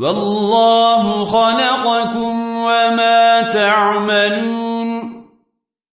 والله خلقكم وما تعملون